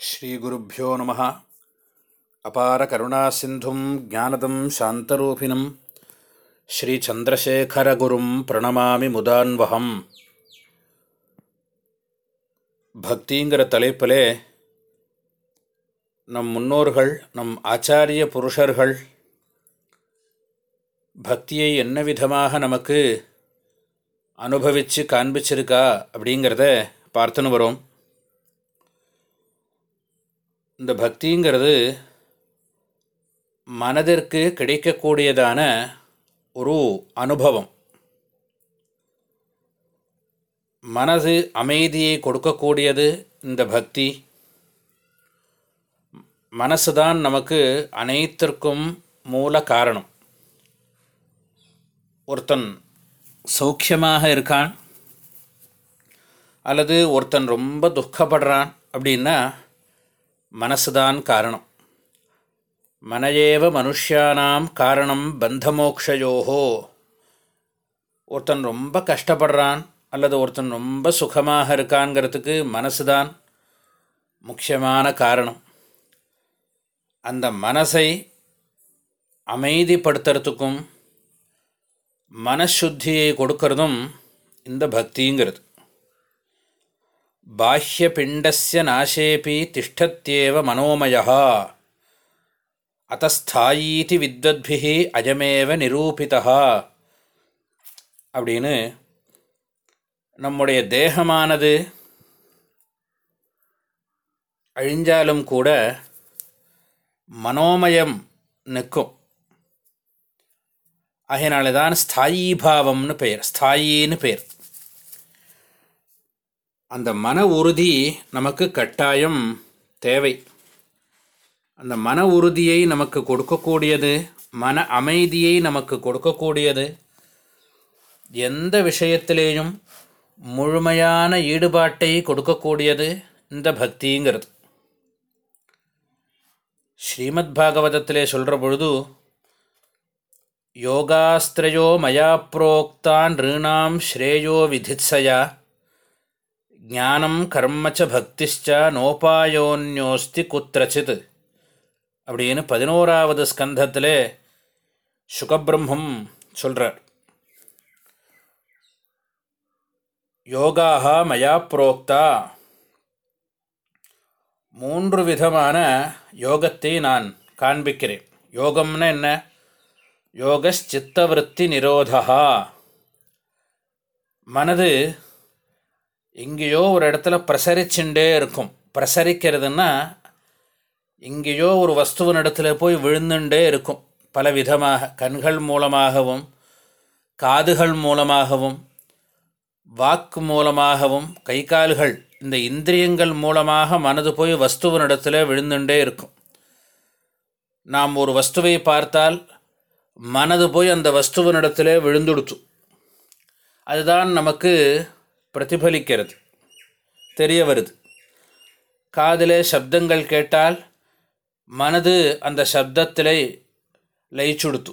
ஸ்ரீகுருப்போ நம. அபார கருணா சிந்தும் ஜானதம் சாந்தரூபிணம். ஸ்ரீச்சந்திரசேகரகுரும் பிரணமாமி முதான்வகம் பக்திங்கிற தலைப்பிலே நம் முன்னோர்கள் நம் ஆச்சாரிய புருஷர்கள் பக்தியை என்ன விதமாக நமக்கு அனுபவித்து காண்பிச்சிருக்கா அப்படிங்கிறத பார்த்துன்னு வரோம். இந்த பக்திங்கிறது மனதிற்கு கிடைக்கக்கூடியதான ஒரு அனுபவம். மனது அமைதியை கொடுக்கக்கூடியது இந்த பக்தி. மனசு தான் நமக்கு அனைத்திற்கும் மூல காரணம். ஒருத்தன் சௌக்கியமாக இருக்கான் அல்லது ஒருத்தன் ரொம்ப துக்கப்படுறான் அப்படின்னா மனசுதான் காரணம். மனையேவ மனுஷியானாம் காரணம் பந்தமோக்ஷயோகோ. ஒருத்தன் ரொம்ப கஷ்டப்படுறான் அல்லது ஒருத்தன் ரொம்ப சுகமாக இருக்கான்ங்கிறதுக்கு மனசு தான் முக்கியமான காரணம். அந்த மனசை அமைதிப்படுத்துறதுக்கும் மனசுத்தியை கொடுக்கறதும் இந்த பக்திங்கிறது. பாஹ்யபிண்டஸ்ய நாசேபி திஷ்டத்யேவ மனோமயா அத்தஸ்தாயீதி வித்வத்பிஹி அஜமேவ நிரூபிதா அப்படின்னு நம்முடைய தேகமானது அழிஞ்சாலும் கூட மனோமயம் நிற்கும் அதனால தான் ஸ்தாயீபாவம்னு பெயர் ஸ்தாயின்னு பெயர்। அந்த மன உறுதி நமக்கு கட்டாயம் தேவை. அந்த மன உறுதியை நமக்கு கொடுக்கக்கூடியது மன அமைதியை நமக்கு கொடுக்கக்கூடியது எந்த விஷயத்திலேயும் முழுமையான ஈடுபாட்டை கொடுக்கக்கூடியது இந்த பக்திங்கிறது. ஸ்ரீமத் பாகவதத்திலே சொல்கிற பொழுது யோகாஸ்திரயோ மயா புரோக்தான் ரிணாம் ஸ்ரேயோ விதித்சயா ஞானம் கர்மச்ச பக்திஷ்ச நோபாயோன்யோஸ்தி குத்திரச்சித். அப்படின்னு பதினோராவது ஸ்கந்தத்தில் சுகபிரம்மம் சொல்கிறார் யோகாக மயா புரோக்தா. மூன்று விதமான யோகத்தை நான் காண்பிக்கிறேன். யோகம்னா என்ன? யோகச்சித்தவருத்தி நிரோதா மனது எங்கேயோ ஒரு இடத்துல பிரசரிச்சுட்டே இருக்கும். பிரசரிக்கிறதுன்னா எங்கேயோ ஒரு வஸ்துவின் இடத்துல போய் விழுந்துட்டே இருக்கும். பல விதமாக கண்கள் மூலமாகவும் காதுகள் மூலமாகவும் வாக்கு மூலமாகவும் கை கால்கள் இந்த இந்திரியங்கள் மூலமாக மனது போய் வஸ்துவனிடத்தில் விழுந்துட்டே இருக்கும். நாம் ஒரு வஸ்துவை பார்த்தால் மனது போய் அந்த வஸ்துவனிடத்தில் விழுந்துடுத்து. அதுதான் நமக்கு பிரதிபலிக்கிறது. தெரிய வருது. காதிலே சப்தங்கள் கேட்டால் மனது அந்த சப்தத்தில் லயிச்சுடுத்து.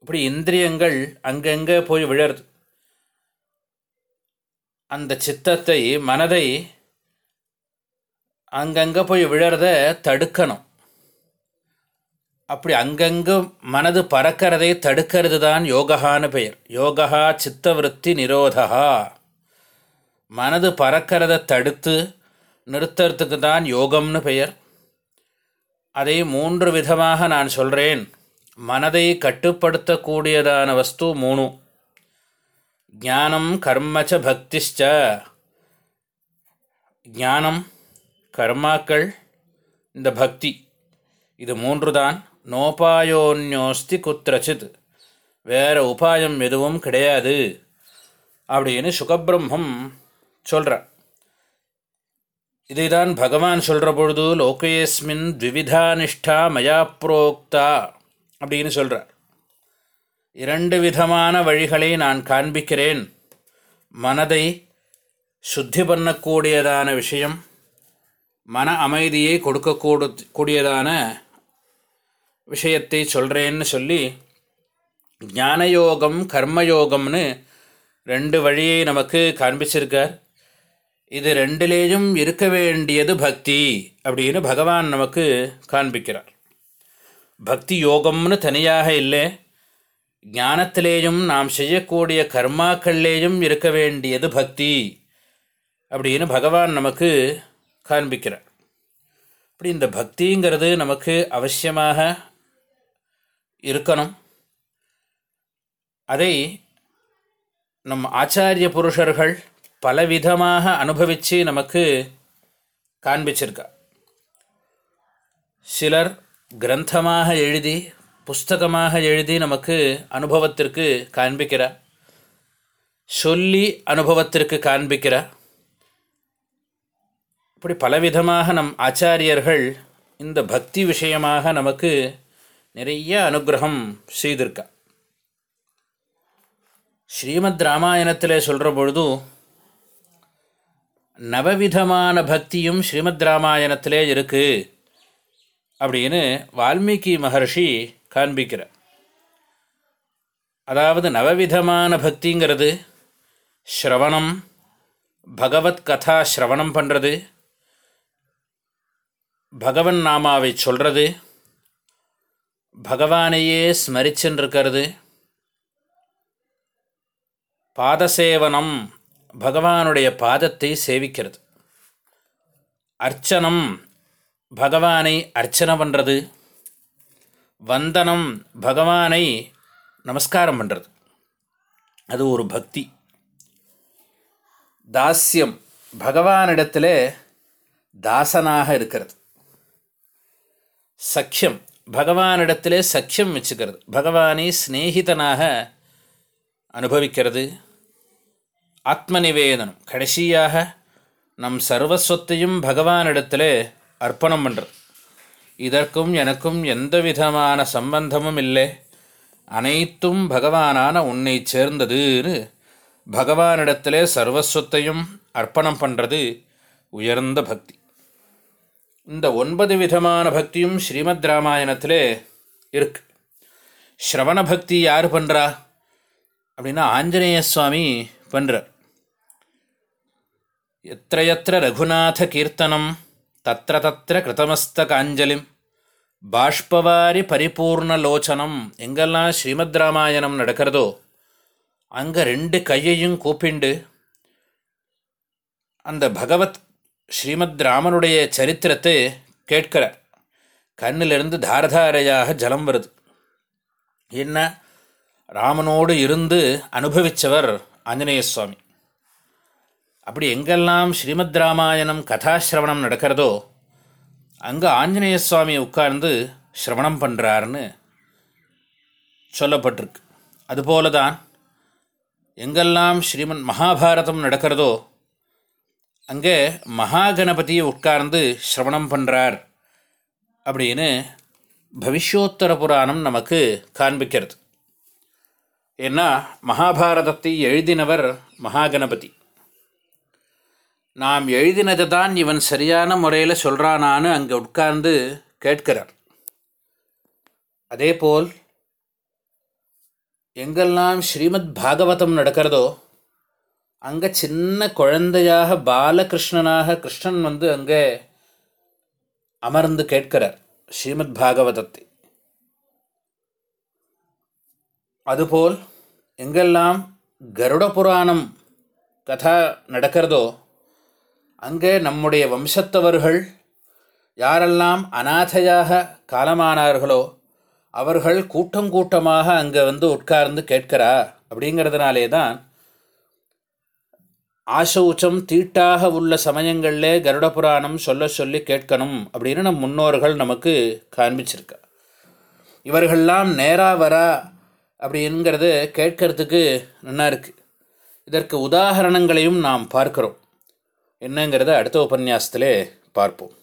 இப்படி இந்திரியங்கள் அங்கங்கே போய் விழருது அந்த சித்தத்தை மனதை அங்கங்கே போய் விழறத தடுக்கணும். அப்படி அங்கங்கே மனது பறக்கிறதை தடுக்கிறது தான் யோகான்னு பெயர். யோகா சித்தவருத்தி நிரோதகா. மனது பறக்கிறத தடுத்து நிறுத்துறதுக்கு தான் யோகம்னு பெயர். அதை மூன்று விதமாக நான் சொல்கிறேன் மனதை கட்டுப்படுத்தக்கூடியதான வஸ்து மூணு. ஞானம் கர்மச்ச பக்திஷ்ச ஞானம் கர்மாக்கள் இந்த பக்தி. இது மூன்று தான். நோபாயோன்யோஸ்தி குத்திரச்சித். வேறு உபாயம் எதுவும் கிடையாது. அப்படின்னு சுகபிரம்மம் சொல்கிறார் இதைதான் பகவான் சொல்கிற பொழுது லோகேஸ்மின் த்விவிதா நிஷ்டா மயா புரோக்தா அப்படின்னு சொல்கிறார் இரண்டு விதமான வழிகளை நான் காண்பிக்கிறேன். மனதை சுத்தி பண்ணக்கூடியதான விஷயம் மன அமைதியை கொடுக்கக்கூட கூடியதான விஷயத்தை சொல்கிறேன்னு சொல்லி ஞானயோகம் கர்மயோகம்னு ரெண்டு வழியை நமக்கு காண்பிச்சிருக்கார். இது ரெண்டிலேயும் இருக்க வேண்டியது பக்தி அப்படின்னு பகவான் நமக்கு காண்பிக்கிறார். பக்தி யோகம்னு தனியாக இல்லை. ஞானத்திலேயும் நாம் செய்யக்கூடிய கர்மாக்கள்லேயும் இருக்க வேண்டியது பக்தி அப்படின்னு பகவான் நமக்கு காண்பிக்கிறார். அப்படி இந்த பக்திங்கிறது நமக்கு அவசியமாக இருக்கணும். அதை நம் ஆச்சாரிய புருஷர்கள் பலவிதமாக அனுபவித்து நமக்கு காண்பிச்சிருக்கா. சிலர் கிரந்தமாக எழுதி புஸ்தகமாக எழுதி நமக்கு அனுபவத்திற்கு காண்பிக்கிறார் சொல்லி அனுபவத்திற்கு காண்பிக்கிறார் இப்படி பலவிதமாக நம் ஆச்சாரியர்கள் இந்த பக்தி விஷயமாக நமக்கு நிறைய அனுகிரகம் செய்திருக்கா. ஸ்ரீமத் ராமாயணத்தில் சொல்கிற பொழுது நவவிதமான பக்தியும் ஸ்ரீமத் ராமாயணத்திலே இருக்குது அப்படின்னு வால்மீகி மகர்ஷி காண்பிக்கிறார். அதாவது நவவிதமான பக்திங்கிறது ஸ்ரவணம் பகவத் கதா ஸ்ரவணம் பண்ணுறது பகவன் நாமாவை சொல்கிறது பகவானையே ஸ்மரிச்சுருக்கிறது பாதசேவனம் பகவானுடைய பாதத்தை சேவிக்கிறது. அர்ச்சனம் பகவானை அர்ச்சனை பண்ணுறது வந்தனம் பகவானை நமஸ்காரம் பண்ணுறது அது ஒரு பக்தி. தாஸ்யம் பகவானிடத்தில் தாசனாக இருக்கிறது. சக்கியம் பகவானிடத்திலே சக்கியம் வச்சுக்கிறது. பகவானை ஸ்நேகிதனாக அனுபவிக்கிறது. ஆத்ம நிவேதனம் கடைசியாக நம் சர்வஸ்வத்தையும் பகவானிடத்தில் அர்ப்பணம் பண்ணுறது இதற்கும் எனக்கும் எந்த விதமான சம்பந்தமும் இல்லை. அனைத்தும் பகவானான உன்னை சேர்ந்ததுன்னு பகவானிடத்திலே சர்வஸ்வத்தையும் அர்ப்பணம் பண்ணுறது உயர்ந்த பக்தி. இந்த ஒன்பது விதமான பக்தியும் ஸ்ரீமத் ராமாயணத்தில் இருக்கு. ஸ்ரவண பக்தி யார் பண்ணுறா அப்படின்னா ஆஞ்சநேய சுவாமி பண்ணுறார் எத்த எத்த ரகுநாத கீர்த்தனம் தத்திர தத்திர கிருதமஸ்தகாஞ்சலிம் பாஷ்பவாரி பரிபூர்ணலோச்சனம் எங்கெல்லாம் ஸ்ரீமத் ராமாயணம் நடக்கிறதோ அங்கே ரெண்டு கையையும் கூப்பிண்டு அந்த பகவத் ஸ்ரீமத் ராமனுடைய சரித்திரத்தை கேட்கிறார் கண்ணிலிருந்து தாரதாரையாக ஜலம் வருது என்ன ராமனோடு இருந்து அனுபவித்தவர் ஆஞ்சநேய சுவாமி அப்படி எங்கெல்லாம் ஸ்ரீமத் ராமாயணம் கதாசிரவணம் நடக்கிறதோ அங்கே ஆஞ்சநேய சுவாமி உட்கார்ந்து சிரவணம் பண்ணுறாருன்னு சொல்லப்பட்டிருக்கு. அதுபோல தான் எங்கெல்லாம் ஸ்ரீமன் மகாபாரதம் நடக்கிறதோ அங்கே மகாகணபதியை உட்கார்ந்து சிரவணம் பண்ணுறார் அப்படின்னு பவிஷ்யோத்தர புராணம் நமக்கு காண்பிக்கிறது. ஏன்னா மகாபாரதத்தை எழுதினவர் மகாகணபதி. நாம் எழுதினது தான் இவன் சரியான முறையில் சொல்கிறானான்னு அங்கே உட்கார்ந்து கேட்கிறார். அதேபோல் எங்கெல்லாம் ஸ்ரீமத் பாகவதம் நடக்கிறதோ அங்கே சின்ன குழந்தையாக பாலகிருஷ்ணனாக கிருஷ்ணன் வந்து அங்கே அமர்ந்து கேட்கிறார் ஸ்ரீமத் பாகவதத்தை. அதுபோல் எங்கெல்லாம் கருட புராணம் கதா நடக்கிறதோ அங்கே நம்முடைய வம்சத்தவர்கள் யாரெல்லாம் அநாதையாக காலமானார்களோ அவர்கள் கூட்டம் கூட்டமாக அங்கே வந்து உட்கார்ந்து கேட்கிறா அப்படிங்கிறதுனாலே தான் ஆசௌச்சம் தீட்டாக உள்ள சமயங்களில் கருட புராணம் சொல்ல சொல்லி கேட்கணும் அப்படின்னு நம் முன்னோர்கள் நமக்கு காண்பிச்சிருக்கா. இவர்கள்லாம் நேரா வரா அப்படிங்கிறது கேட்கறதுக்கு நல்லா இருக்குது இதற்கு உதாகரணங்களையும் நாம் பார்க்கிறோம். என்னங்கிறத அடுத்த உபன்யாசத்திலே பார்ப்போம்.